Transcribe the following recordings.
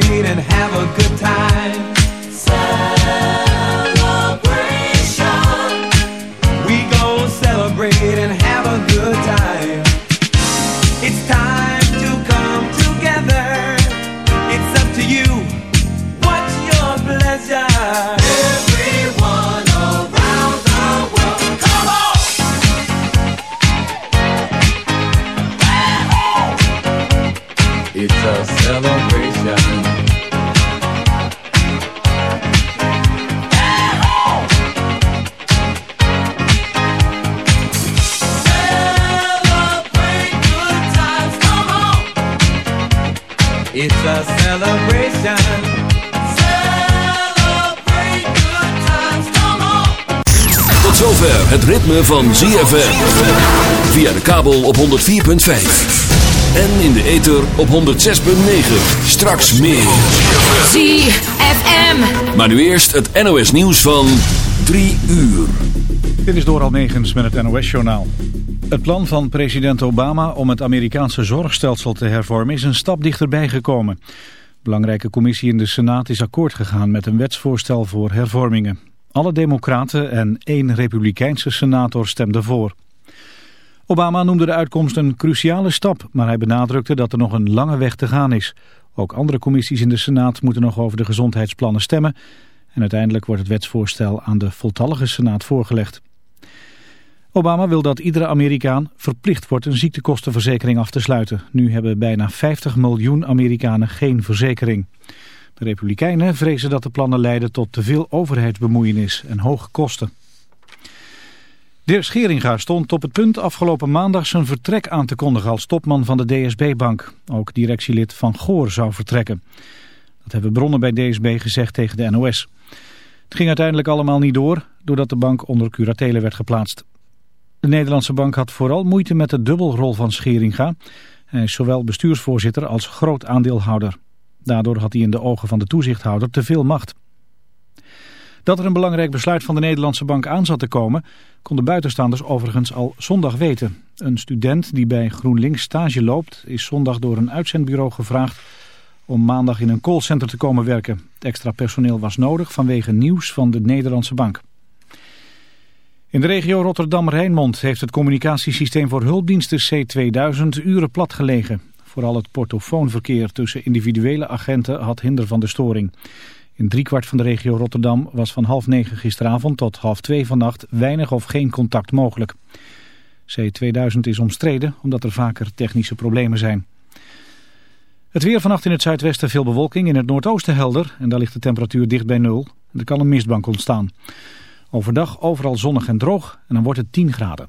celebrate and have a good time. Celebration. Het ritme van ZFM. Via de kabel op 104.5. En in de ether op 106.9. Straks meer. ZFM. Maar nu eerst het NOS nieuws van 3 uur. Dit is Doral Negens met het NOS-journaal. Het plan van president Obama om het Amerikaanse zorgstelsel te hervormen is een stap dichterbij gekomen. De belangrijke commissie in de Senaat is akkoord gegaan met een wetsvoorstel voor hervormingen. Alle democraten en één republikeinse senator stemden voor. Obama noemde de uitkomst een cruciale stap, maar hij benadrukte dat er nog een lange weg te gaan is. Ook andere commissies in de Senaat moeten nog over de gezondheidsplannen stemmen. En uiteindelijk wordt het wetsvoorstel aan de voltallige Senaat voorgelegd. Obama wil dat iedere Amerikaan verplicht wordt een ziektekostenverzekering af te sluiten. Nu hebben bijna 50 miljoen Amerikanen geen verzekering. De Republikeinen vrezen dat de plannen leiden tot te veel overheidsbemoeienis en hoge kosten. Dirk Scheringa stond op het punt afgelopen maandag zijn vertrek aan te kondigen als topman van de DSB-bank. Ook directielid Van Goor zou vertrekken. Dat hebben bronnen bij DSB gezegd tegen de NOS. Het ging uiteindelijk allemaal niet door, doordat de bank onder curatele werd geplaatst. De Nederlandse bank had vooral moeite met de dubbelrol van Scheringa. Hij is zowel bestuursvoorzitter als groot aandeelhouder. Daardoor had hij in de ogen van de toezichthouder te veel macht. Dat er een belangrijk besluit van de Nederlandse bank aan zat te komen, konden buitenstaanders overigens al zondag weten. Een student die bij GroenLinks stage loopt, is zondag door een uitzendbureau gevraagd om maandag in een callcenter te komen werken. Het extra personeel was nodig vanwege nieuws van de Nederlandse bank. In de regio Rotterdam-Rijnmond heeft het communicatiesysteem voor hulpdiensten C2000 uren plat gelegen. Vooral het portofoonverkeer tussen individuele agenten had hinder van de storing. In driekwart van de regio Rotterdam was van half negen gisteravond tot half twee vannacht weinig of geen contact mogelijk. C2000 is omstreden omdat er vaker technische problemen zijn. Het weer vannacht in het zuidwesten veel bewolking, in het noordoosten helder en daar ligt de temperatuur dicht bij nul. Er kan een mistbank ontstaan. Overdag overal zonnig en droog en dan wordt het 10 graden.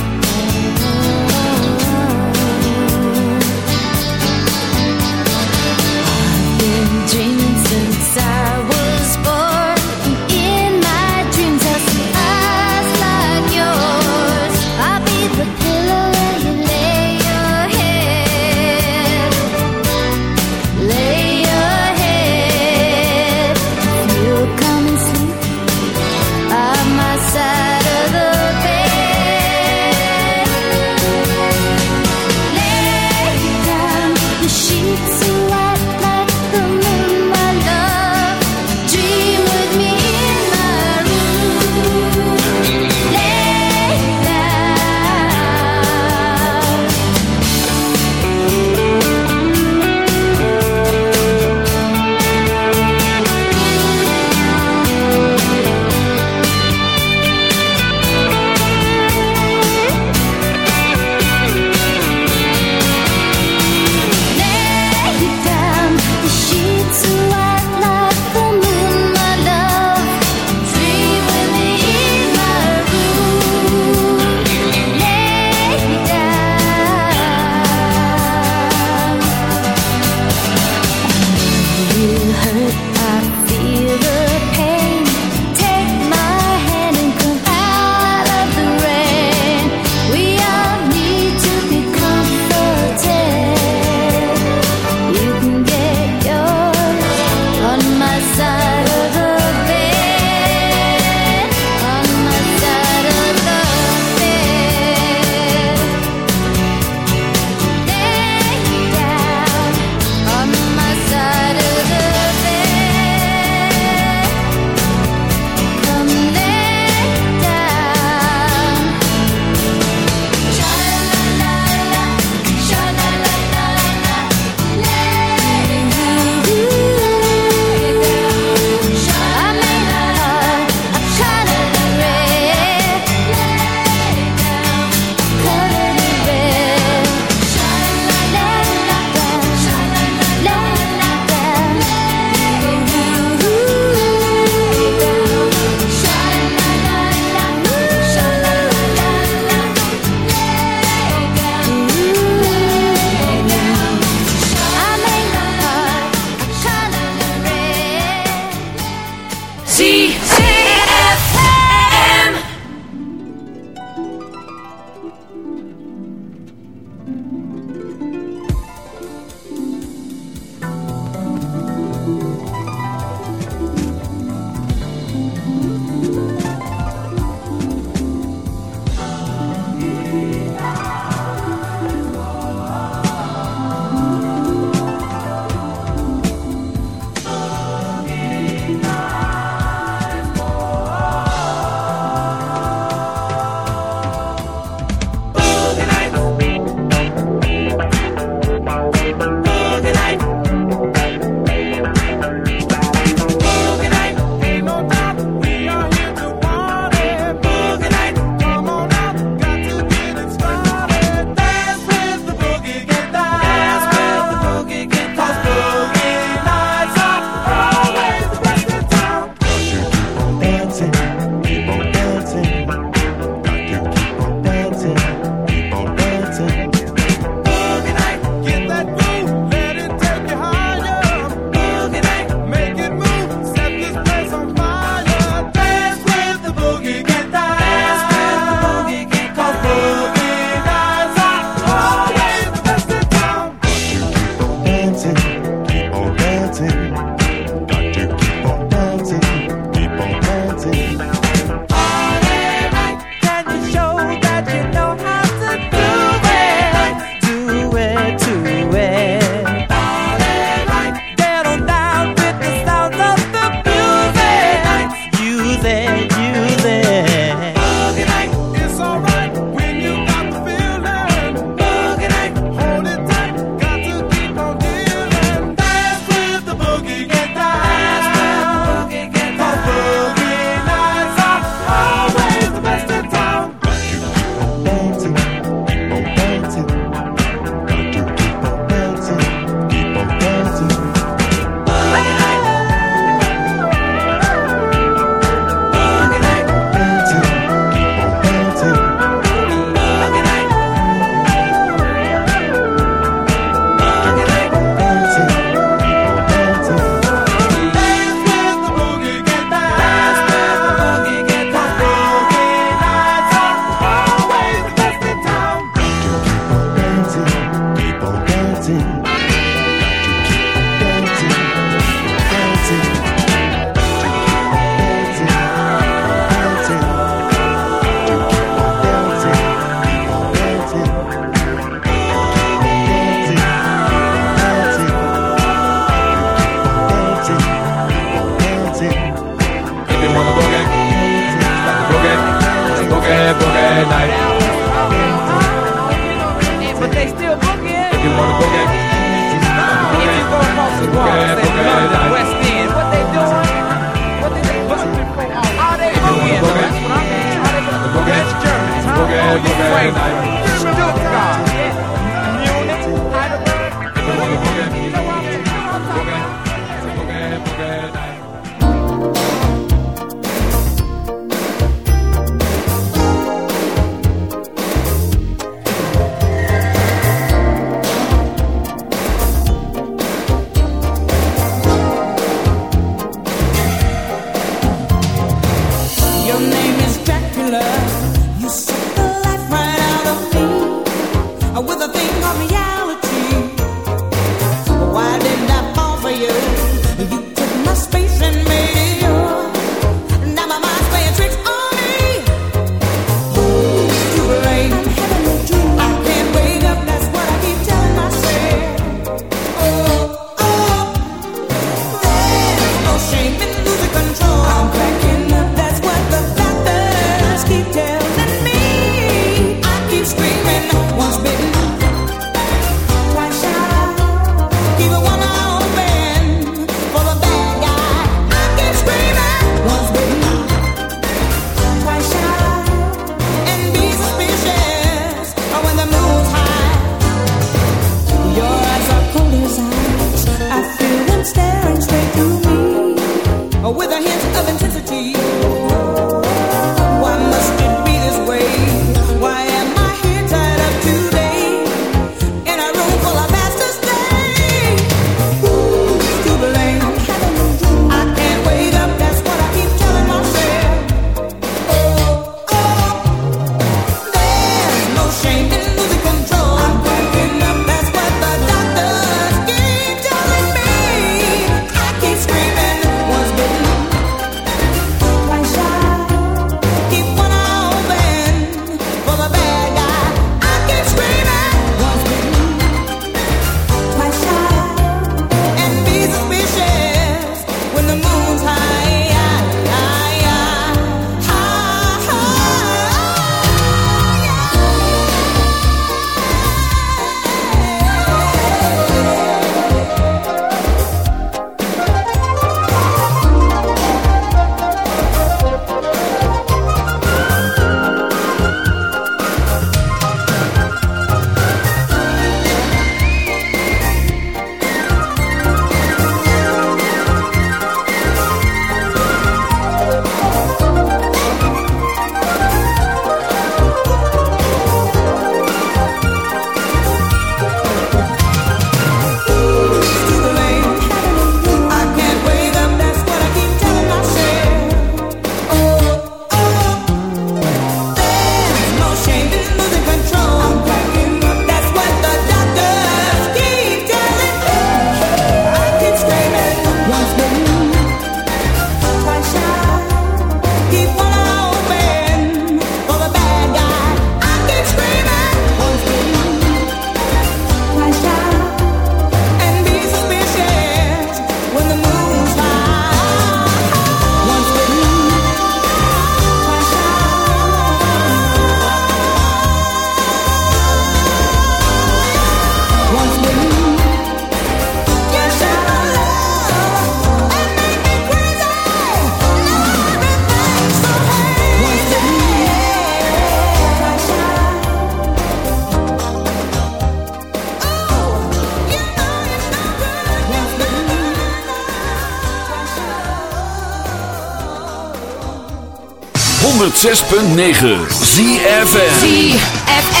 106.9 ZFM. ZFM.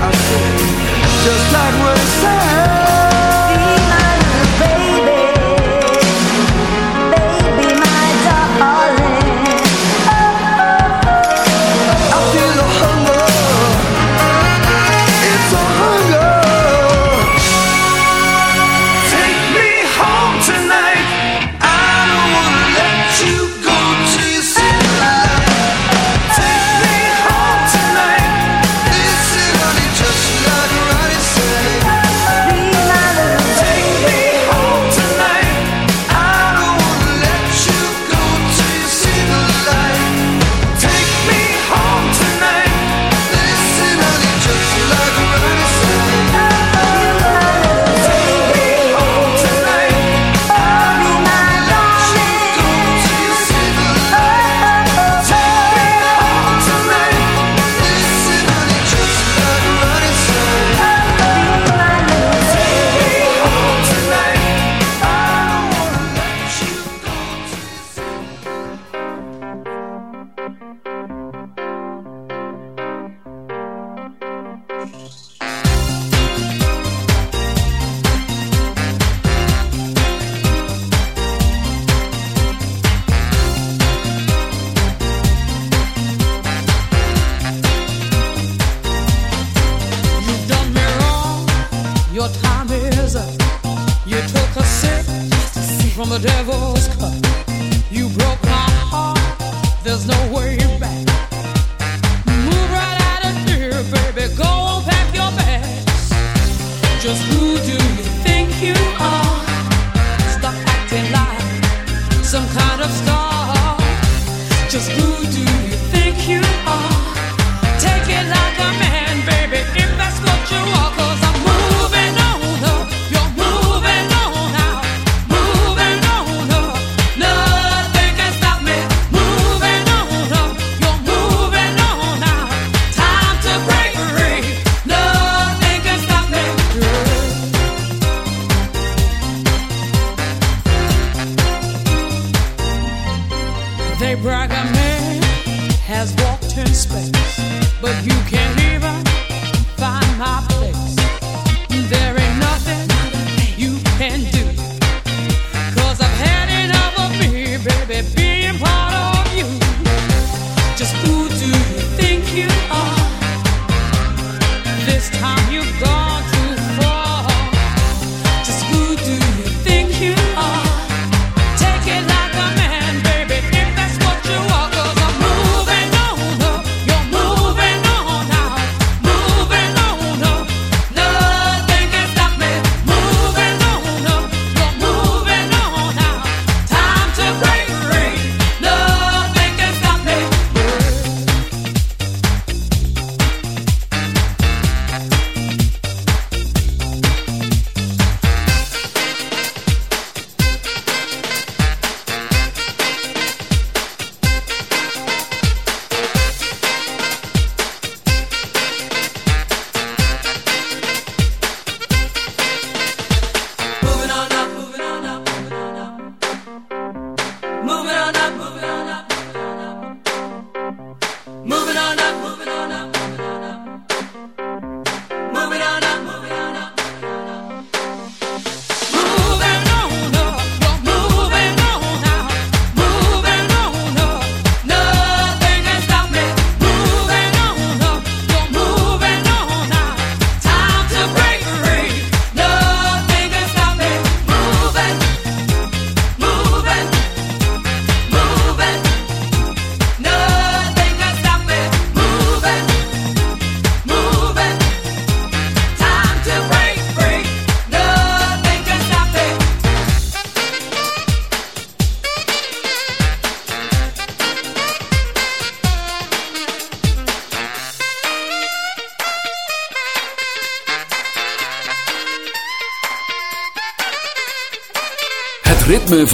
I said, just like some kind of star. Just who do you think you are?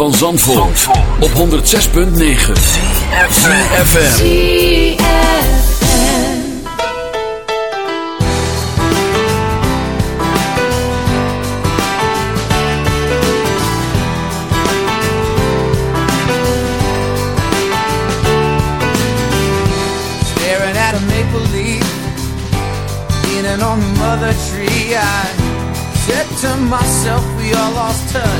van Zandvoort, op 106.9 CFFM Staring at a maple leaf Leaning on the mother tree I said to myself we all lost touch.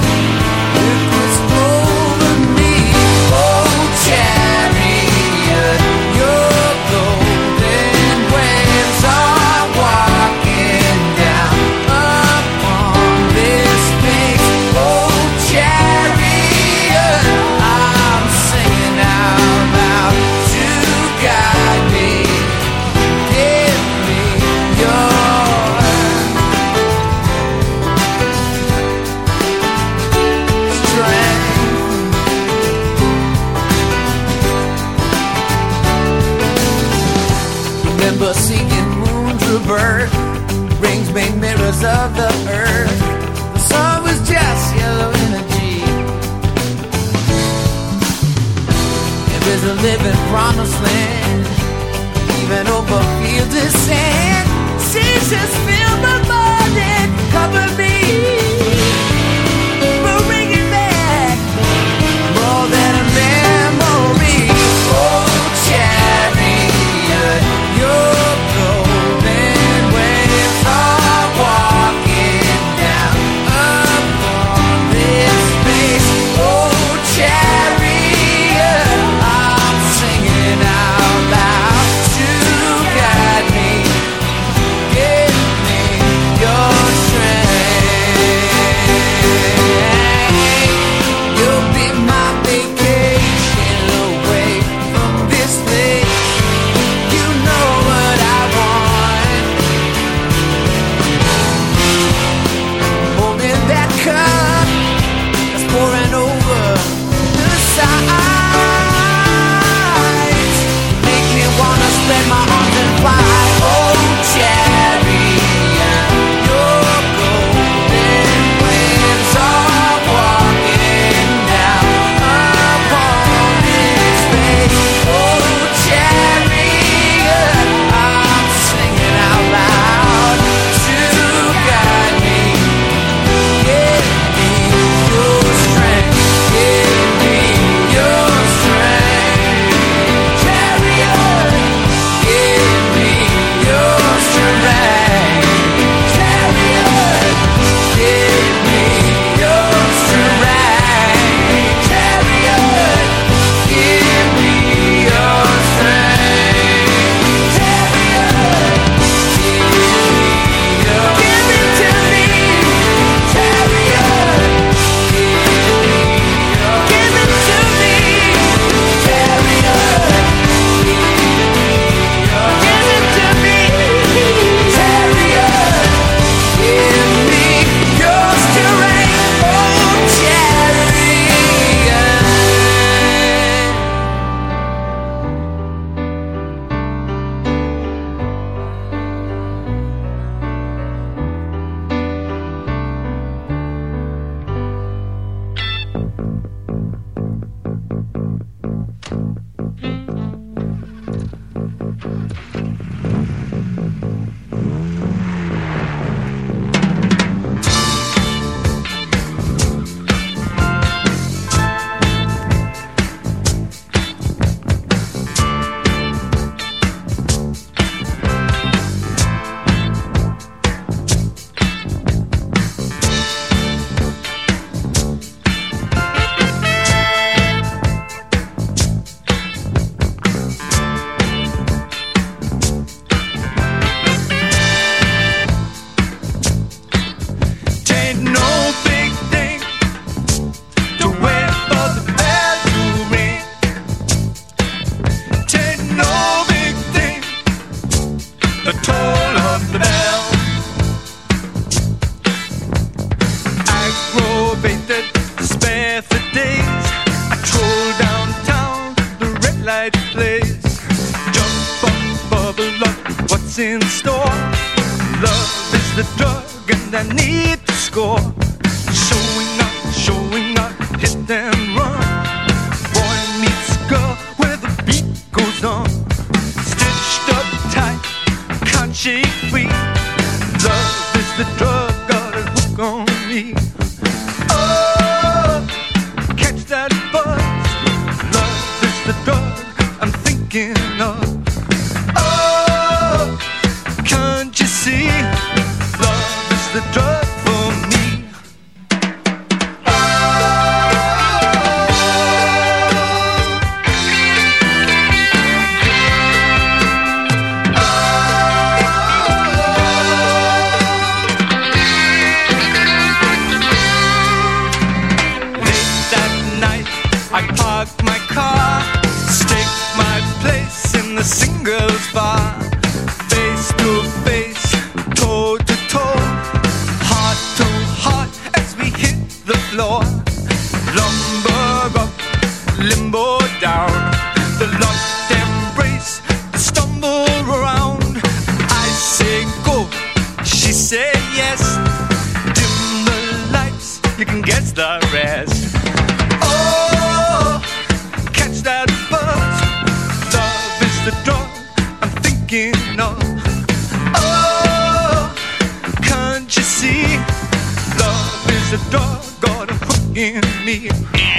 In me.